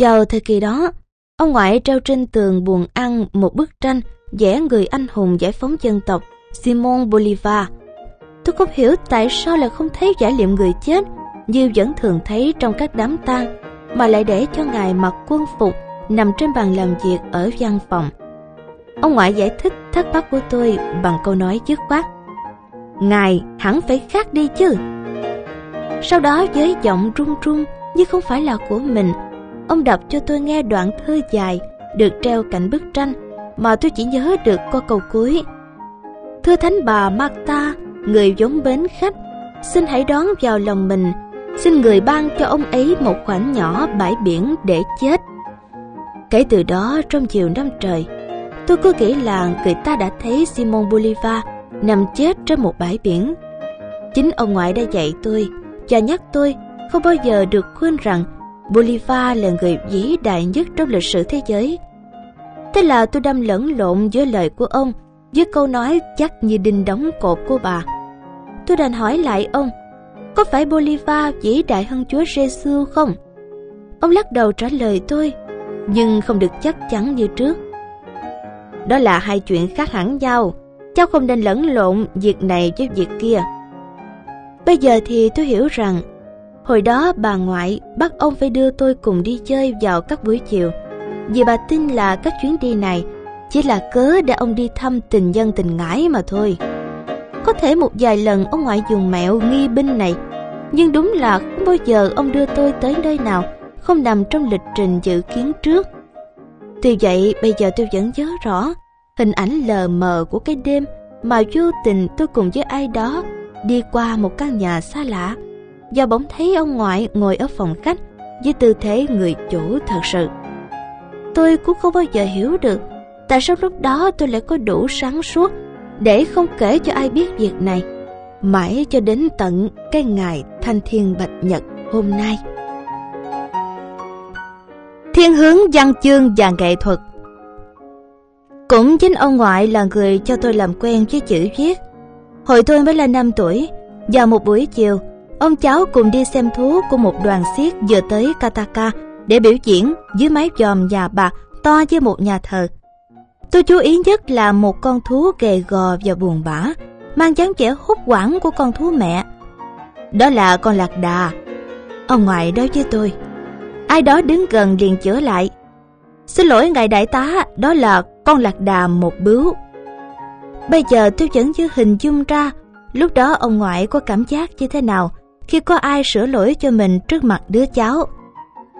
Vào thời kỳ đó, ông ngoại treo trên tường buồng ăn một bức tranh vẽ người anh hùng giải phóng dân tộc Simon Bolivar. Tôi không hiểu tại sao lại không thấy giải liệm người chết như vẫn thường thấy trong các đám tang mà lại để cho ngài mặc quân phục nằm trên bàn làm việc ở văn phòng. Ông ngoại giải thích thắc mắc của tôi bằng câu nói dứt khoát. Ngài hẳn phải khác đi chứ. Sau đó với giọng run run như không phải là của mình, ông đọc cho tôi nghe đoạn thơ dài được treo cạnh bức tranh mà tôi chỉ nhớ được qua câu cuối. Thưa thánh bà Marta, người vốn bến khách, xin hãy đón vào lòng mình, xin người ban cho ông ấy một khoảng nhỏ bãi biển để chết. Kể từ đó trong chiều năm trời, tôi cứ nghĩ là người ta đã thấy Simon Bolivar nằm chết trên một bãi biển. Chính ông ngoại đã dạy tôi và nhắc tôi không bao giờ được khuyên rằng Bolivar là người vĩ đại nhất trong lịch sử thế giới. Thế là tôi đâm lẫn lộn với lời của ông với câu nói chắc như đinh đóng cột của bà. Tôi đành hỏi lại ông, có phải Bolivar vĩ đại hơn Chúa Giêsu không? Ông lắc đầu trả lời tôi, nhưng không được chắc chắn như trước. Đó là hai chuyện khác hẳn nhau, cháu không nên lẫn lộn việc này với việc kia. Bây giờ thì tôi hiểu rằng, hồi đó bà ngoại bắt ông phải đưa tôi cùng đi chơi vào các buổi chiều, vì bà tin là các chuyến đi này chỉ là cớ để ông đi thăm tình dân tình ngãi mà thôi. Có thể một vài lần ông ngoại dùng mẹo nghi binh này, nhưng đúng là không bao giờ ông đưa tôi tới nơi nào không nằm trong lịch trình dự kiến trước. Tuy vậy bây giờ tôi vẫn nhớ rõ hình ảnh lờ mờ của cái đêm mà vô tình tôi cùng với ai đó đi qua một căn nhà xa lạ và bỗng thấy ông ngoại ngồi ở phòng khách với tư thế người chủ thật sự. Tôi cũng không bao giờ hiểu được tại sao lúc đó tôi lại có đủ sáng suốt để không kể cho ai biết việc này, mãi cho đến tận cái ngày thanh thiên bạch nhật hôm nay. Thiên hướng văn chương và nghệ thuật. Cũng chính ông ngoại là người cho tôi làm quen với chữ viết. Hồi tôi mới là 5 tuổi, vào một buổi chiều ông cháu cùng đi xem thú của một đoàn xiếc vừa tới Kataka để biểu diễn dưới mái dòm nhà bạc to như một nhà thờ Tôi chú ý nhất là một con thú gầy gò và buồn bã, mang dáng vẻ hút quảng của con thú mẹ. Đó là con lạc đà. Ông ngoại nói với tôi. Ai đó đứng gần liền chữa lại. Xin lỗi ngài đại tá, đó là con lạc đà một bướu. Bây giờ tôi vẫn chưa hình dung ra lúc đó ông ngoại có cảm giác như thế nào khi có ai sửa lỗi cho mình trước mặt đứa cháu.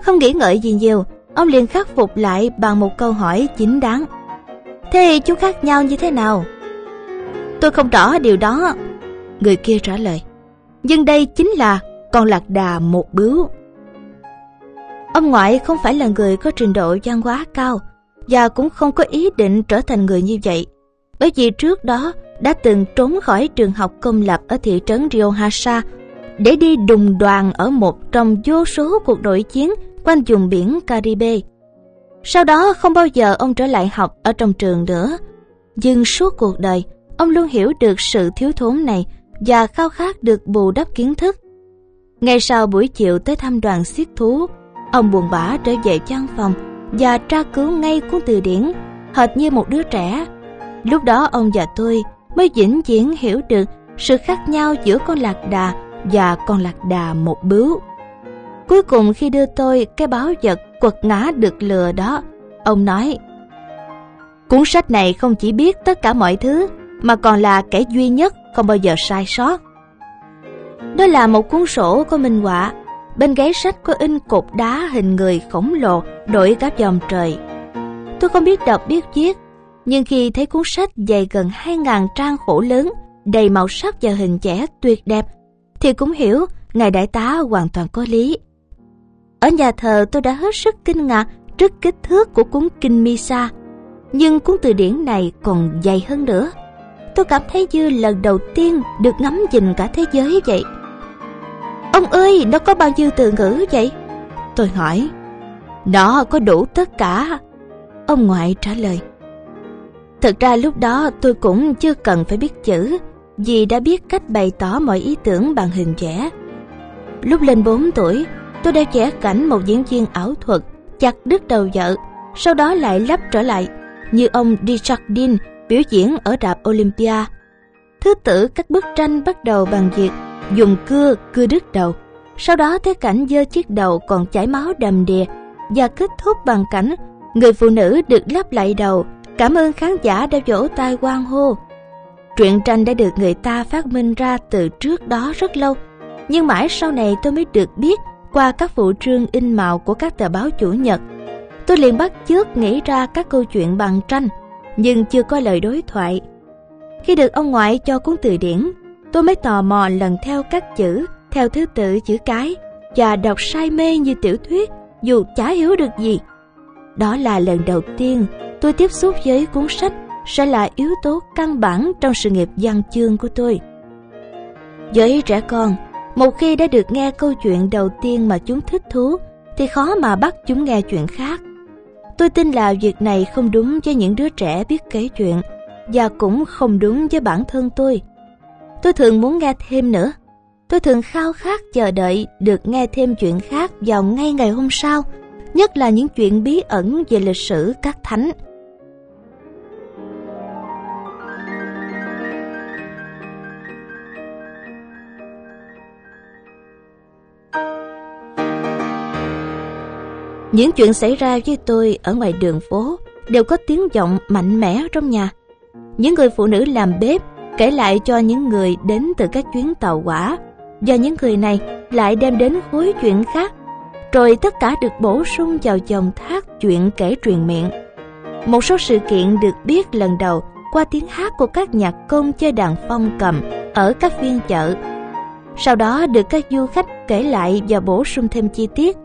Không nghĩ ngợi gì nhiều, ông liền khắc phục lại bằng một câu hỏi chính đáng. Thế chúng khác nhau như thế nào? Tôi không rõ điều đó. Người kia trả lời. Nhưng đây chính là con lạc đà một bướu. Ông ngoại không phải là người có trình độ văn hóa cao và cũng không có ý định trở thành người như vậy. Bởi vì trước đó đã từng trốn khỏi trường học công lập ở thị trấn Riohasa để đi đùng đoàn ở một trong vô số cuộc nội chiến quanh vùng biển Caribe. Sau đó không bao giờ ông trở lại học ở trong trường nữa. Nhưng suốt cuộc đời, ông luôn hiểu được sự thiếu thốn này và khao khát được bù đắp kiến thức. Ngay sau buổi chiều tới thăm đoàn siết thú, ông buồn bã trở về trang phòng và tra cứu ngay cuốn từ điển, hệt như một đứa trẻ. Lúc đó ông và tôi mới vĩnh viễn hiểu được sự khác nhau giữa con lạc đà và con lạc đà một bướu. Cuối cùng khi đưa tôi cái báo vật quật ngã được lừa đó, ông nói Cuốn sách này không chỉ biết tất cả mọi thứ, mà còn là kẻ duy nhất không bao giờ sai sót. Đó là một cuốn sổ có minh họa, bên gáy sách có in cột đá hình người khổng lồ đội các dòng trời. Tôi không biết đọc biết viết, nhưng khi thấy cuốn sách dày gần 2.000 trang khổ lớn, đầy màu sắc và hình vẽ tuyệt đẹp, thì cũng hiểu ngài đại tá hoàn toàn có lý. Ở nhà thờ tôi đã hết sức kinh ngạc trước kích thước của cuốn Kinh Misa, nhưng cuốn từ điển này còn dày hơn nữa. Tôi cảm thấy như lần đầu tiên được ngắm nhìn cả thế giới vậy. Ông ơi, nó có bao nhiêu từ ngữ vậy? Tôi hỏi. Nó có đủ tất cả. Ông ngoại trả lời. Thực ra lúc đó tôi cũng chưa cần phải biết chữ, dì đã biết cách bày tỏ mọi ý tưởng bằng hình vẽ. Lúc lên 4 tuổi, tôi đã vẽ cảnh một diễn viên ảo thuật chặt đứt đầu vợ, sau đó lại lắp trở lại, như ông Desjardins biểu diễn ở rạp Olympia. Thứ tự các bức tranh bắt đầu bằng việc dùng cưa cưa đứt đầu, sau đó thấy cảnh dơ chiếc đầu còn chảy máu đầm đìa và kết thúc bằng cảnh người phụ nữ được lắp lại đầu. Cảm ơn khán giả đã vỗ tay quan hô. Truyện tranh đã được người ta phát minh ra từ trước đó rất lâu, nhưng mãi sau này tôi mới được biết qua các phụ trương in màu của các tờ báo chủ nhật. Tôi liền bắt chước nghĩ ra các câu chuyện bằng tranh, nhưng chưa có lời đối thoại. Khi được ông ngoại cho cuốn từ điển, tôi mới tò mò lần theo các chữ, theo thứ tự chữ cái và đọc say mê như tiểu thuyết dù chả hiểu được gì. Đó là lần đầu tiên tôi tiếp xúc với cuốn sách sẽ là yếu tố căn bản trong sự nghiệp văn chương của tôi. Với trẻ con, một khi đã được nghe câu chuyện đầu tiên mà chúng thích thú, thì khó mà bắt chúng nghe chuyện khác. Tôi tin là việc này không đúng với những đứa trẻ biết kể chuyện, và cũng không đúng với bản thân tôi. Tôi thường muốn nghe thêm nữa. Tôi thường khao khát chờ đợi được nghe thêm chuyện khác vào ngay ngày hôm sau, nhất là những chuyện bí ẩn về lịch sử các thánh. Những chuyện xảy ra với tôi ở ngoài đường phố đều có tiếng vọng mạnh mẽ trong nhà. Những người phụ nữ làm bếp kể lại cho những người đến từ các chuyến tàu hỏa và những người này lại đem đến khối chuyện khác rồi tất cả được bổ sung vào dòng thác chuyện kể truyền miệng. Một số sự kiện được biết lần đầu qua tiếng hát của các nhạc công chơi đàn phong cầm ở các phiên chợ. Sau đó được các du khách kể lại và bổ sung thêm chi tiết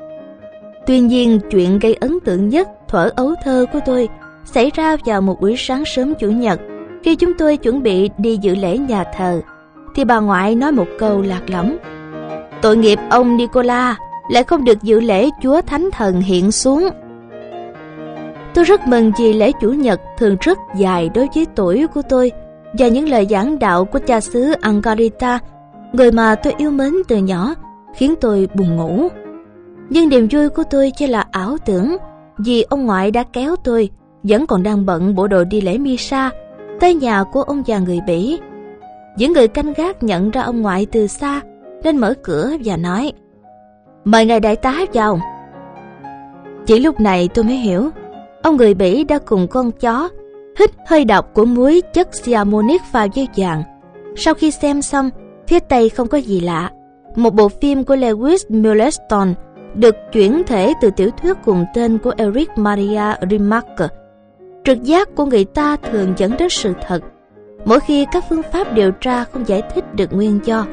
Tuy nhiên, chuyện gây ấn tượng nhất thuở ấu thơ của tôi xảy ra vào một buổi sáng sớm chủ nhật khi chúng tôi chuẩn bị đi dự lễ nhà thờ thì bà ngoại nói một câu lạc lõng. Tội nghiệp ông Nicola lại không được dự lễ chúa thánh thần hiện xuống. Tôi rất mừng vì lễ chủ nhật thường rất dài đối với tuổi của tôi và những lời giảng đạo của cha xứ Angarita người mà tôi yêu mến từ nhỏ khiến tôi buồn ngủ nhưng niềm vui của tôi chỉ là ảo tưởng, vì ông ngoại đã kéo tôi, vẫn còn đang bận bộ đồ đi lễ misa, tới nhà của ông già người bỉ. Những người canh gác nhận ra ông ngoại từ xa, nên mở cửa và nói, mời ngài đại tá vào. Chỉ lúc này tôi mới hiểu, ông người bỉ đã cùng con chó hít hơi độc của muối chất cyanuric vào dây vàng. Sau khi xem xong, phía tây không có gì lạ, một bộ phim của lewis Milestone được chuyển thể từ tiểu thuyết cùng tên của Eric Maria Remarque. Trực giác của người ta thường dẫn đến sự thật, mỗi khi các phương pháp điều tra không giải thích được nguyên do.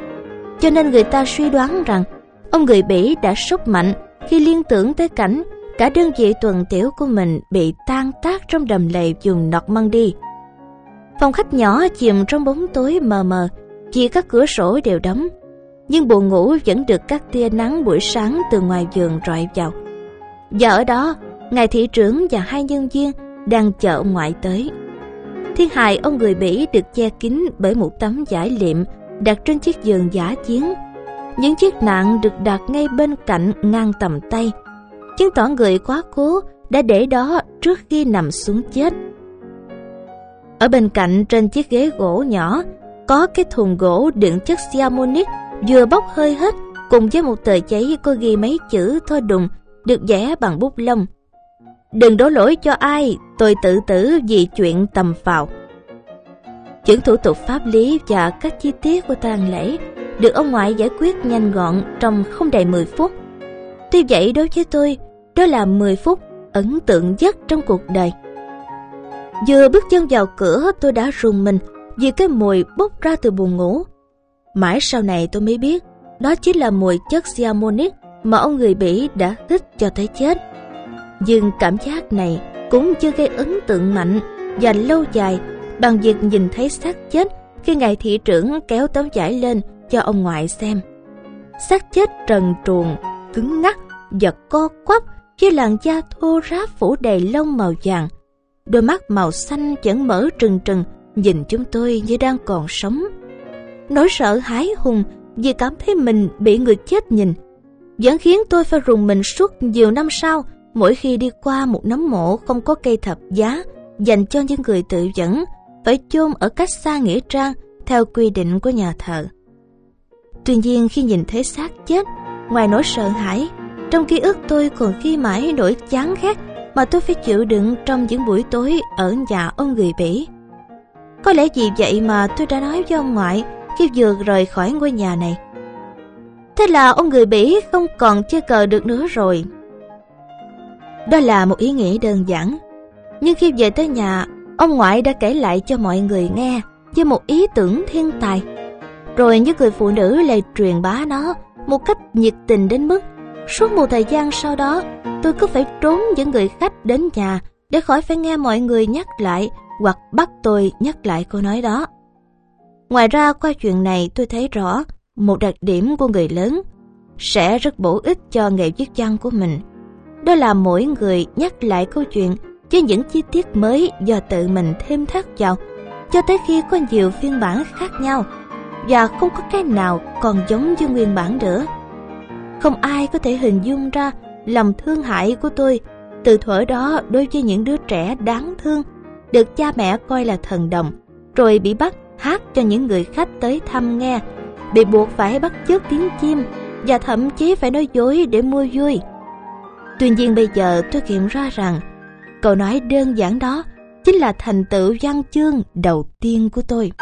Cho nên người ta suy đoán rằng ông người Bỉ đã sốc mạnh khi liên tưởng tới cảnh cả đơn vị tuần tiểu của mình bị tan tác trong đầm lầy vùng Normandy. Phòng khách nhỏ chìm trong bóng tối mờ mờ, chỉ các cửa sổ đều đóng nhưng buồn ngủ vẫn được các tia nắng buổi sáng từ ngoài giường rọi vào. Và ở đó, ngài thị trưởng và hai nhân viên đang chờ ông ngoại tới. Thiên hài ông người Bỉ được che kín bởi một tấm vải liệm đặt trên chiếc giường giả chiến. Những chiếc nạn được đặt ngay bên cạnh ngang tầm tay, chứng tỏ người quá cố đã để đó trước khi nằm xuống chết. Ở bên cạnh trên chiếc ghế gỗ nhỏ có cái thùng gỗ đựng chất siamonic vừa bốc hơi hết cùng với một tờ giấy có ghi mấy chữ thôi đùng được vẽ bằng bút lông. Đừng đổ lỗi cho ai, tôi tự tử vì chuyện tầm phào. Những thủ tục pháp lý và các chi tiết của tang lễ được ông ngoại giải quyết nhanh gọn trong không đầy 10 phút. Tuy vậy đối với tôi, đó là 10 phút ấn tượng nhất trong cuộc đời. Vừa bước chân vào cửa tôi đã rùng mình vì cái mùi bốc ra từ buồn ngủ Mãi sau này tôi mới biết đó chính là mùi chất cyanuric mà ông người Bỉ đã hít cho tới chết. Nhưng cảm giác này cũng chưa gây ấn tượng mạnh và lâu dài bằng việc nhìn thấy xác chết khi ngài thị trưởng kéo tấm vải lên cho ông ngoại xem. xác chết trần truồng, cứng ngắc và co quắp với làn da thô ráp phủ đầy lông màu vàng. Đôi mắt màu xanh vẫn mở trừng trừng nhìn chúng tôi như đang còn sống nỗi sợ hãi hùng vì cảm thấy mình bị người chết nhìn vẫn khiến tôi phải rùng mình suốt nhiều năm sau mỗi khi đi qua một nấm mộ không có cây thập giá dành cho những người tự dẫn, phải chôn ở cách xa nghĩa trang theo quy định của nhà thờ. Tuy nhiên khi nhìn thấy xác chết, ngoài nỗi sợ hãi, trong ký ức tôi còn ghi mãi nỗi chán ghét mà tôi phải chịu đựng trong những buổi tối ở nhà ông người Bỉ. Có lẽ vì vậy mà tôi đã nói với ông ngoại khi vừa rời khỏi ngôi nhà này. Thế là ông người Bỉ không còn chơi cờ được nữa rồi. Đó là một ý nghĩ đơn giản. Nhưng khi về tới nhà, ông ngoại đã kể lại cho mọi người nghe với một ý tưởng thiên tài. Rồi những người phụ nữ lại truyền bá nó một cách nhiệt tình đến mức suốt một thời gian sau đó tôi cứ phải trốn những người khách đến nhà để khỏi phải nghe mọi người nhắc lại hoặc bắt tôi nhắc lại câu nói đó. Ngoài ra, qua chuyện này tôi thấy rõ, một đặc điểm của người lớn sẽ rất bổ ích cho nghề viết văn của mình. Đó là mỗi người nhắc lại câu chuyện với những chi tiết mới do tự mình thêm thắt vào, cho tới khi có nhiều phiên bản khác nhau và không có cái nào còn giống như nguyên bản nữa. Không ai có thể hình dung ra lòng thương hại của tôi từ thuở đó đối với những đứa trẻ đáng thương được cha mẹ coi là thần đồng, rồi bị bắt hát cho những người khách tới thăm nghe bị buộc phải bắt chước tiếng chim và thậm chí phải nói dối để mua vui. Tuy nhiên bây giờ tôi kiểm ra rằng, câu nói đơn giản đó chính là thành tựu văn chương đầu tiên của tôi.